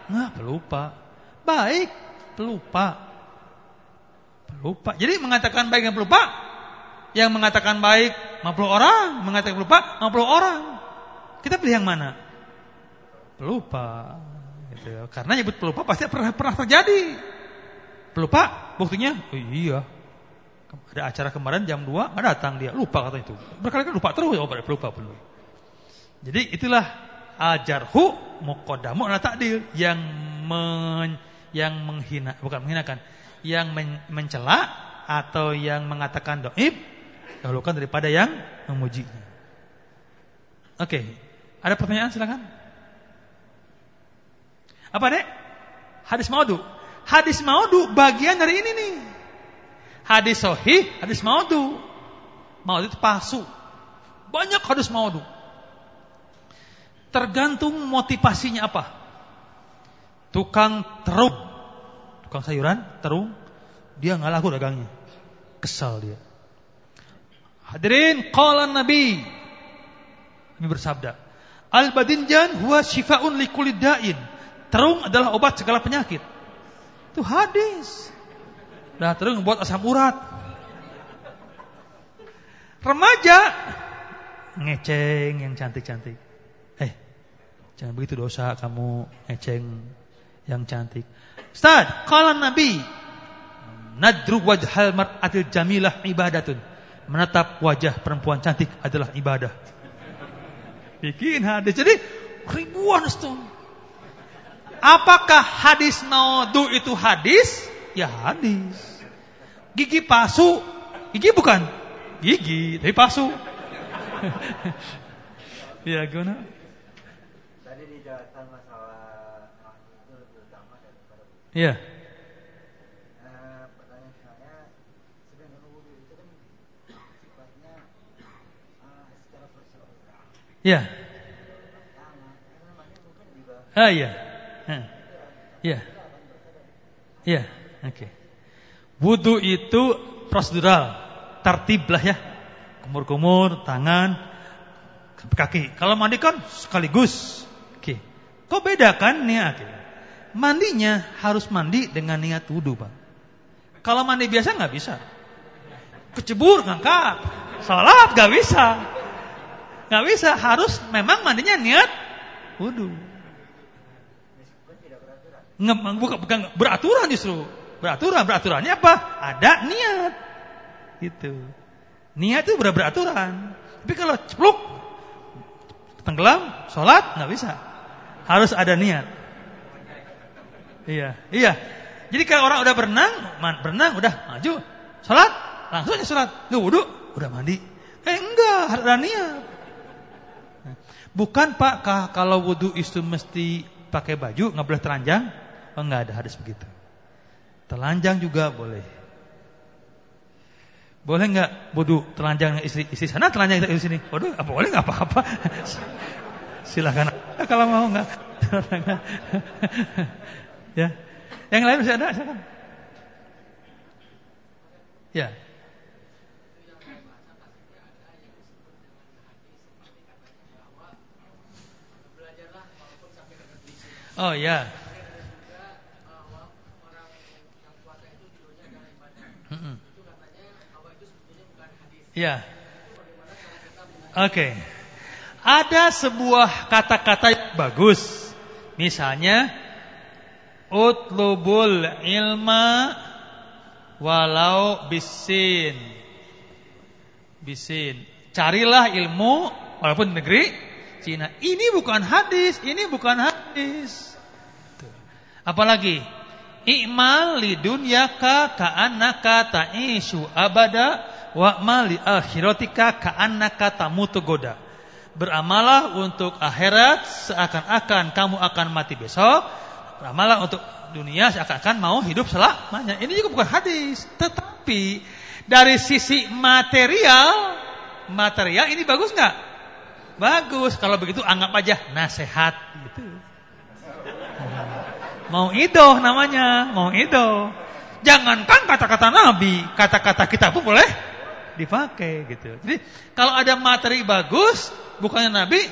Enggak, pelupa. Baik, pelupa. Pelupa. Jadi mengatakan baik dan pelupa, yang mengatakan baik 50 orang, mengatakan pelupa 50 orang. Kita pilih yang mana? Pelupa. Gitu. Karena nyebut pelupa pasti pernah pernah terjadi. Pelupa, buktinya, oh iya, ada acara kemarin jam 2, nggak datang dia, lupa kata itu. Berkali-kali lupa terus, oh lupa penuh. Jadi itulah ajarhu muqaddamu ala ta'dil yang men, yang menghina, bukan menghinakan, yang men, mencela atau yang mengatakan doib dahulukan daripada yang memujinya. Oke, ada pertanyaan silakan. Apa dek? Hadis maudu. Hadis maudu bagian dari ini nih. Hadis sahih, hadis maudu. Maudu itu palsu. Banyak hadis maudu. Tergantung motivasinya apa. Tukang terung, tukang sayuran, terung, dia nggak laku dagangnya. Kesal dia. Hadirin, qala Nabi. Nabi bersabda, Al-badinjan huwa likulli da'in. Terung adalah obat segala penyakit. Itu hadis. Dah terus buat asam urat. Remaja ngeceng yang cantik-cantik. Eh, Jangan begitu dosa kamu eceng yang cantik. Ustaz, kalau Nabi nadru wajhal mar'atil jamilah ibadatun. Menatap wajah perempuan cantik adalah ibadah. Bikin hadis. Jadi ribuan itu. Apakah hadis naudu itu hadis? Ya hadis. Gigi palsu. Gigi bukan. Gigi, tapi palsu. ya gimana? Iya. Iya. Ah iya. Iya. Iya, oke. Wudu itu prosedural, tertib lah ya. Kumur-kumur, tangan, kaki. Kalau mandi kan sekaligus. Oke. Kok beda kan niat? mandinya harus mandi dengan niat wudhu pak. Kalau mandi biasa nggak bisa. Kecebur ngangkat. Salat nggak bisa. Nggak bisa. Harus memang mandinya niat wudhu. Nggak, bukan, bukan beraturan justru. Beraturan, beraturannya apa? Ada niat. Gitu. Niat itu ber beraturan. Tapi kalau cepluk, tenggelam, sholat nggak bisa. Harus ada niat. Iya, iya. Jadi kalau orang udah berenang, berenang udah maju, salat, langsung aja salat. Nggak wudhu, udah mandi. Eh enggak, harus ada niat. Bukan Pak, kalau wudhu itu mesti pakai baju, nggak boleh telanjang? Oh, enggak ada hadis begitu. Telanjang juga boleh. Boleh nggak wudhu telanjang istri istri sana, telanjang istri sini? Waduh, apa boleh nggak apa-apa? Silakan. Kalau mau nggak. Ya. Yang lain masih ada? Silakan. Ya. Oh ya. Ya. Oke. Ada sebuah kata-kata yang bagus. Misalnya Utlubul ilma walau bisin. Bisin. Carilah ilmu walaupun negeri Cina. Ini bukan hadis, ini bukan hadis. Apalagi I'mal li dunyaka ka'annaka ta'ishu abada wa'mal li akhiratika ka'annaka tamutu goda. Beramalah untuk akhirat seakan-akan kamu akan mati besok Ramalan untuk dunia seakan-akan mau hidup selamanya. Ini juga bukan hadis. Tetapi dari sisi material, material ini bagus nggak? Bagus. Kalau begitu anggap aja nasihat gitu. Mau itu namanya, mau itu. Jangankan kata-kata Nabi, kata-kata kita pun boleh dipakai gitu. Jadi kalau ada materi bagus, bukannya Nabi,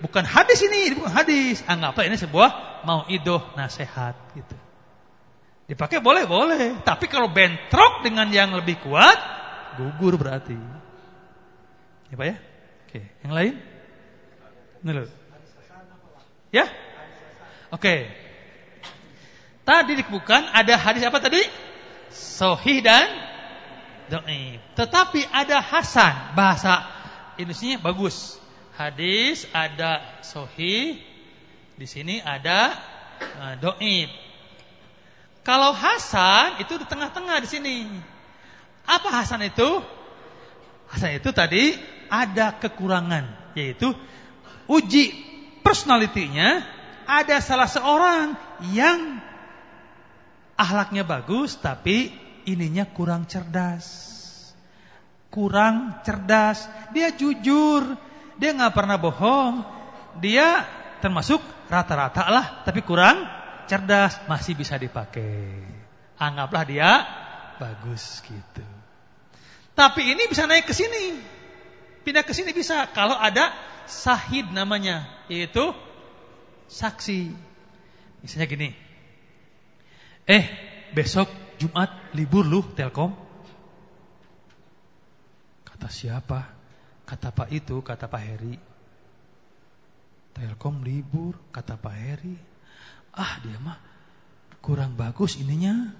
bukan hadis ini, bukan hadis. Anggaplah ini sebuah mau idoh nasihat gitu. Dipakai boleh boleh, tapi kalau bentrok dengan yang lebih kuat, gugur berarti. Ya Pak ya? Oke, yang lain? Ya? Oke. Tadi bukan ada hadis apa tadi? Sohih dan doib. Tetapi ada hasan, bahasa Indonesia bagus hadis, ada sohi, di sini ada uh, doib. Kalau Hasan itu di tengah-tengah di sini. Apa Hasan itu? Hasan itu tadi ada kekurangan, yaitu uji personalitinya ada salah seorang yang ahlaknya bagus tapi ininya kurang cerdas. Kurang cerdas, dia jujur, dia nggak pernah bohong. Dia termasuk rata-rata lah, tapi kurang cerdas, masih bisa dipakai. Anggaplah dia bagus gitu. Tapi ini bisa naik ke sini. Pindah ke sini bisa kalau ada sahid namanya, yaitu saksi. Misalnya gini. Eh, besok Jumat libur lu Telkom. Kata siapa? Kata Pak itu, kata Pak Heri. Telkom libur, kata Pak Heri. Ah, dia mah kurang bagus ininya.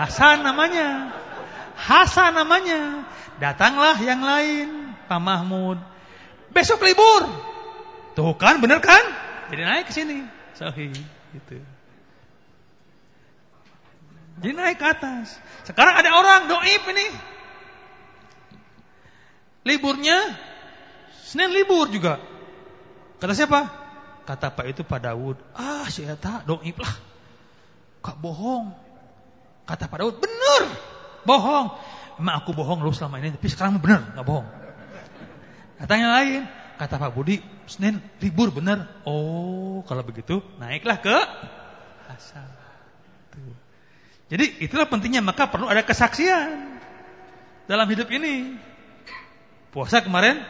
Hasan namanya. Hasan namanya. Datanglah yang lain, Pak Mahmud. Besok libur. Tuh kan, bener kan? Jadi naik ke sini. Sahih, gitu. Jadi naik ke atas. Sekarang ada orang doib ini. Liburnya Senin libur juga. Kata siapa? Kata Pak itu Pak Daud. Ah, si Eta doib lah. Kak bohong. Kata Pak Daud, bener. Bohong. Emang aku bohong lu selama ini, tapi sekarang bener, nggak bohong. Katanya lain, kata Pak Budi, Senin libur bener. Oh, kalau begitu naiklah ke. Tuh. Jadi itulah pentingnya, maka perlu ada kesaksian dalam hidup ini. Puasa kemarin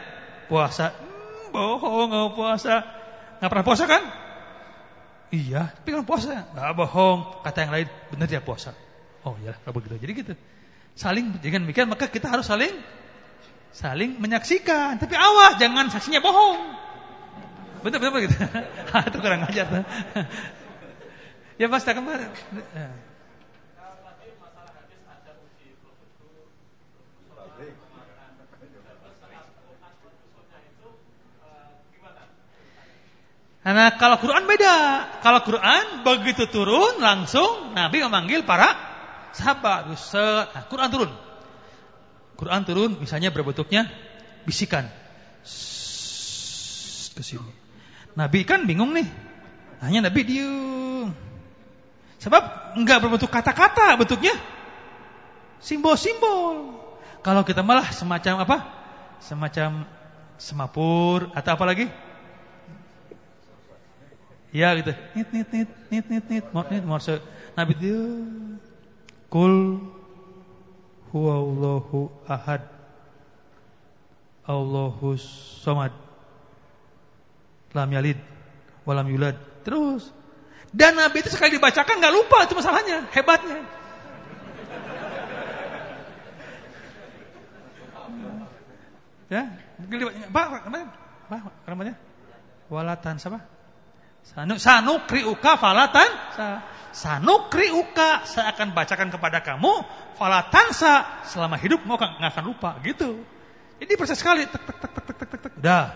puasa. Hmm, bohong, nggak puasa. Nggak pernah puasa kan? Iya, tapi kan puasa. Nggak bohong. Kata yang lain, benar dia puasa. Oh ya, kalau begitu. Jadi gitu. Saling jangan demikian, maka kita harus saling saling menyaksikan. Tapi awas, jangan saksinya bohong. Betul betul gitu. Itu kurang ajar. ya pasti kemarin. Karena kalau Quran beda. Kalau Quran begitu turun langsung Nabi memanggil para sahabat. Nah, Quran turun. Quran turun misalnya berbentuknya bisikan. Ke sini. Nabi kan bingung nih. Hanya Nabi diam. Sebab enggak berbentuk kata-kata bentuknya. Simbol-simbol. Kalau kita malah semacam apa? Semacam semapur atau apa lagi? Ya gitu. Nit nit nit nit nit nit nit nit morse. Nabi dia kul huwallahu ahad. Allahus somad. Lam yalid walam yulad. Terus. Dan Nabi itu sekali dibacakan nggak lupa itu masalahnya, hebatnya. Ya, Pak, apa namanya? Walatan siapa? Sanu sanukriuka falatan sa. Sanukriuka saya akan bacakan kepada kamu falatan sa selama hidup mau nggak akan lupa gitu. Jadi proses sekali tek tek tek tek tek tek tek. Udah.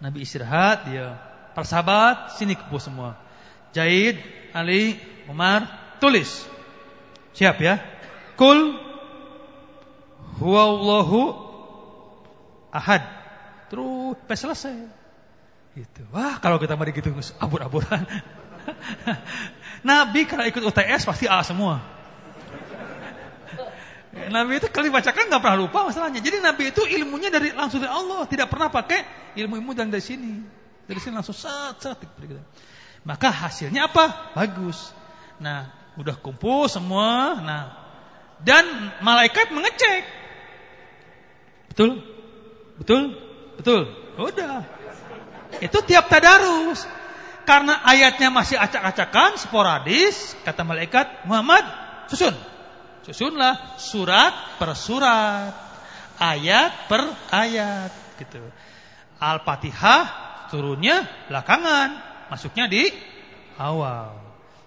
Nabi istirahat dia. Persahabat sini kepo semua. Jaid, Ali, Umar, tulis. Siap ya? Kul huwallahu ahad. Terus sampai selesai. Gitu. Wah, kalau kita mari gitu abur-aburan. Nabi kalau ikut UTS pasti A semua. Nabi itu kali bacakan nggak pernah lupa masalahnya. Jadi Nabi itu ilmunya dari langsung dari Allah, tidak pernah pakai ilmu-ilmu dan dari sini. Dari sini langsung sat sat gitu. Maka hasilnya apa? Bagus. Nah, udah kumpul semua. Nah, dan malaikat mengecek. Betul? Betul? Betul. Udah. Itu tiap tadarus. Karena ayatnya masih acak-acakan, sporadis, kata malaikat, Muhammad, susun. Susunlah surat per surat, ayat per ayat, gitu. Al-Fatihah turunnya belakangan, masuknya di awal.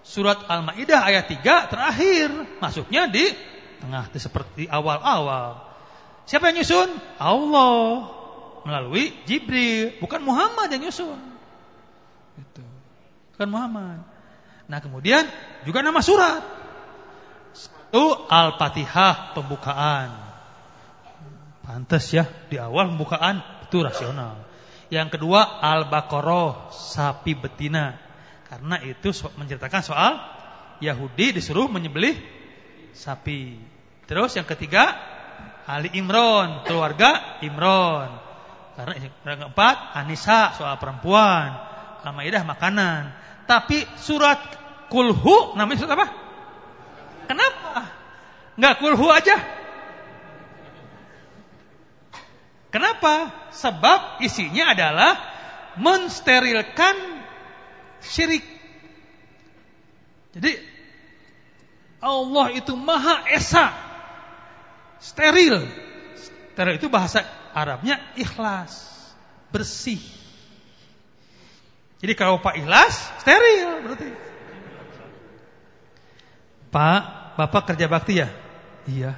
Surat Al-Maidah ayat 3 terakhir, masuknya di tengah, seperti awal-awal. Siapa yang nyusun? Allah melalui Jibril, bukan Muhammad yang nyusun. Itu. Bukan Muhammad. Nah, kemudian juga nama surat. Itu Al-Fatihah pembukaan. Pantas ya di awal pembukaan itu rasional. Yang kedua Al-Baqarah sapi betina. Karena itu menceritakan soal Yahudi disuruh menyembelih sapi. Terus yang ketiga Ali Imron, keluarga Imron. Karena yang keempat Anissa soal perempuan, Al-Maidah makanan. Tapi surat Kulhu namanya surat apa? Kenapa? Enggak Kulhu aja. Kenapa? Sebab isinya adalah mensterilkan syirik. Jadi Allah itu Maha Esa. Steril. Steril itu bahasa Arabnya ikhlas. bersih. Jadi kalau Pak ikhlas, steril berarti. Pak, Bapak kerja bakti ya? Iya.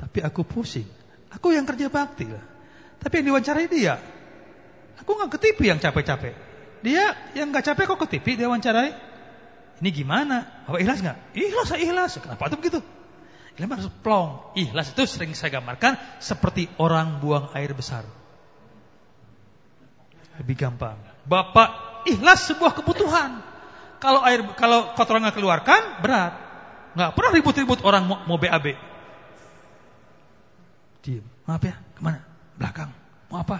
Tapi aku pusing. Aku yang kerja bakti lah. Tapi yang diwawancarai dia. Aku nggak ke TV yang capek-capek. Dia yang nggak capek kok ke TV dia wawancarai. Ini gimana? Bapak ikhlas nggak? Ikhlas, saya ikhlas. Kenapa tuh begitu? Ikhlas harus plong. Ikhlas itu sering saya gambarkan seperti orang buang air besar. Lebih gampang. Bapak ikhlas sebuah kebutuhan. Kalau air kalau kotoran nggak keluarkan berat. Nggak pernah ribut-ribut orang mau, mau BAB. Diam. Maaf ya, ke mana? Belakang. Mau apa?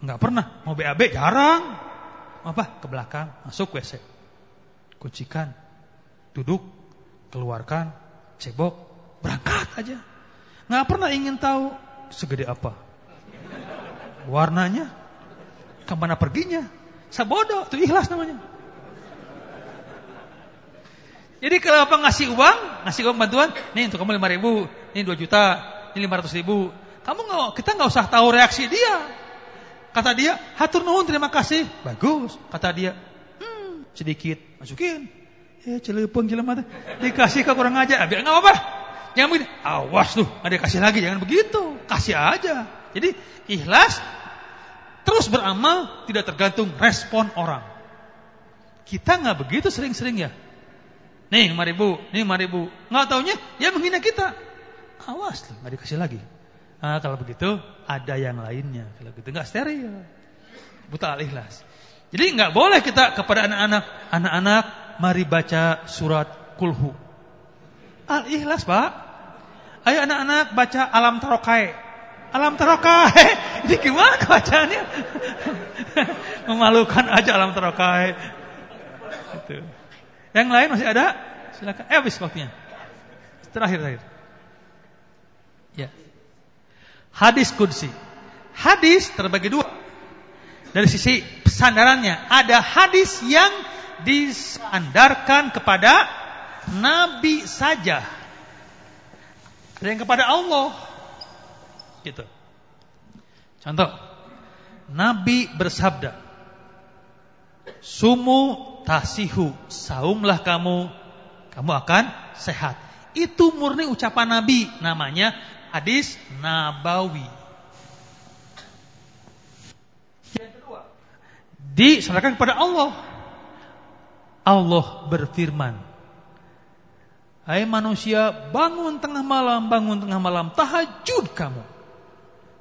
Nggak pernah. Mau BAB jarang. Mau apa? Ke belakang. Masuk WC. Kucikan. Duduk. Keluarkan. Cebok. Berangkat aja. Nggak pernah ingin tahu segede apa. Warnanya. Ke mana perginya. Sabodo. Itu ikhlas namanya. Jadi kalau apa ngasih uang, ngasih uang bantuan, nih untuk kamu lima ribu, ini dua juta, ini lima ratus ribu. Kamu nggak, kita nggak usah tahu reaksi dia. Kata dia, hatur nuhun terima kasih, bagus. Kata dia, hmm, sedikit masukin. Eh celepeng jelema dikasih ke kurang aja, biar nggak apa-apa. Jangan begini, awas tuh, ada kasih lagi, jangan begitu, kasih aja. Jadi ikhlas terus beramal tidak tergantung respon orang. Kita nggak begitu sering-sering ya. Nih lima ribu, nih lima ribu. Nggak taunya dia menghina kita. Awas loh, nggak dikasih lagi. Nah, kalau begitu ada yang lainnya. Kalau begitu nggak steril. Buta al ikhlas. Jadi nggak boleh kita kepada anak-anak, anak-anak mari baca surat kulhu. Al ikhlas pak. Ayo anak-anak baca alam tarokai. Alam tarokai. Ini gimana bacanya? Memalukan aja alam tarokai. Itu. Yang lain masih ada? Silakan. Eh habis waktunya. Terakhir terakhir. Ya. Hadis kudsi. Hadis terbagi dua. Dari sisi pesandarannya, ada hadis yang disandarkan kepada nabi saja. Ada yang kepada Allah. Gitu. Contoh, Nabi bersabda, "Sumu tasihu, saumlah kamu, kamu akan sehat. Itu murni ucapan Nabi, namanya hadis nabawi. Yang kedua, diserahkan kepada Allah. Allah berfirman, Hai manusia, bangun tengah malam, bangun tengah malam, tahajud kamu.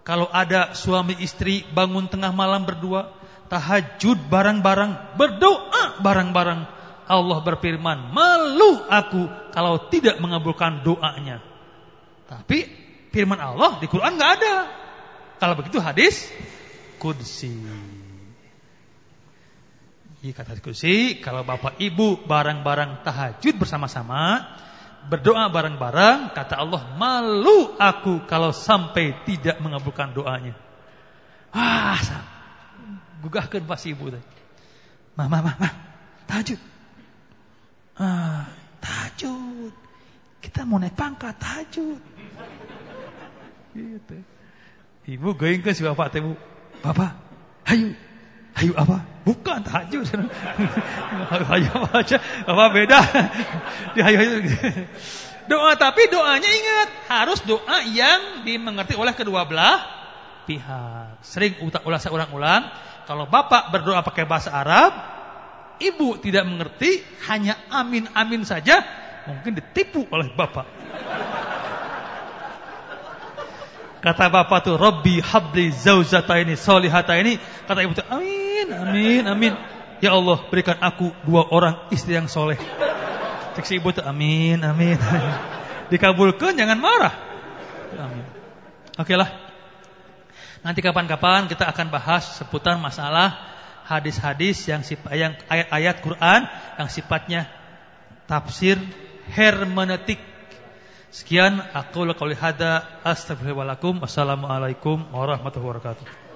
Kalau ada suami istri bangun tengah malam berdua, tahajud bareng-bareng, berdoa bareng-bareng. Allah berfirman, malu aku kalau tidak mengabulkan doanya. Tapi firman Allah di Quran nggak ada. Kalau begitu hadis kudsi. Di kata kudsi, kalau bapak ibu bareng-bareng tahajud bersama-sama, berdoa bareng-bareng, kata Allah, malu aku kalau sampai tidak mengabulkan doanya. Wah, gugahkan pas ibu tadi. Mama, mama, tahajud. Ah, tahajud. Kita mau naik pangkat, tahajud. Gitu. Ibu goyang ke si bapak teh, Bapak, hayu. Hayu apa? Bukan tahajud. hayu apa aja? Apa beda? Di hayu hayu. Doa tapi doanya ingat harus doa yang dimengerti oleh kedua belah pihak. Sering ulah saya ulang-ulang kalau bapak berdoa pakai bahasa Arab, ibu tidak mengerti, hanya amin-amin saja, mungkin ditipu oleh bapak. Kata bapak tuh, Robbi habli zauzata ini, solihata ini. Kata ibu tuh, amin, amin, amin. Ya Allah, berikan aku dua orang istri yang soleh. Cek si ibu tuh, amin, amin. Dikabulkan, jangan marah. Amin. Oke lah. Nanti kapan-kapan kita akan bahas seputar masalah hadis-hadis yang ayat-ayat Quran yang sifatnya tafsir hermeneutik. Sekian aku qouli hada astaghfirullahaladzim. Wassalamualaikum warahmatullahi wabarakatuh.